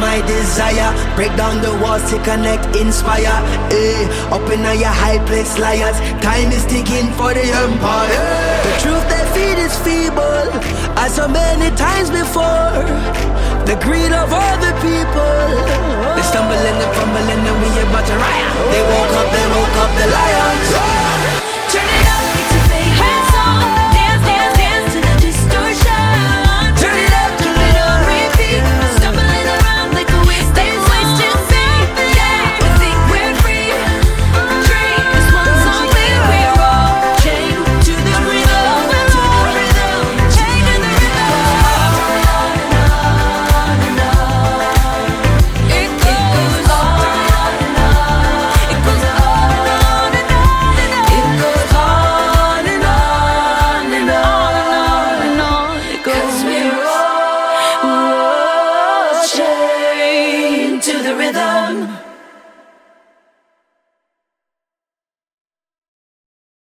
my desire. Break down the walls to connect, inspire. Eh, up in your high place, liars. Time is ticking for the empire. The truth they feed is feeble, as so many times before. The greed of other people. to the rhythm.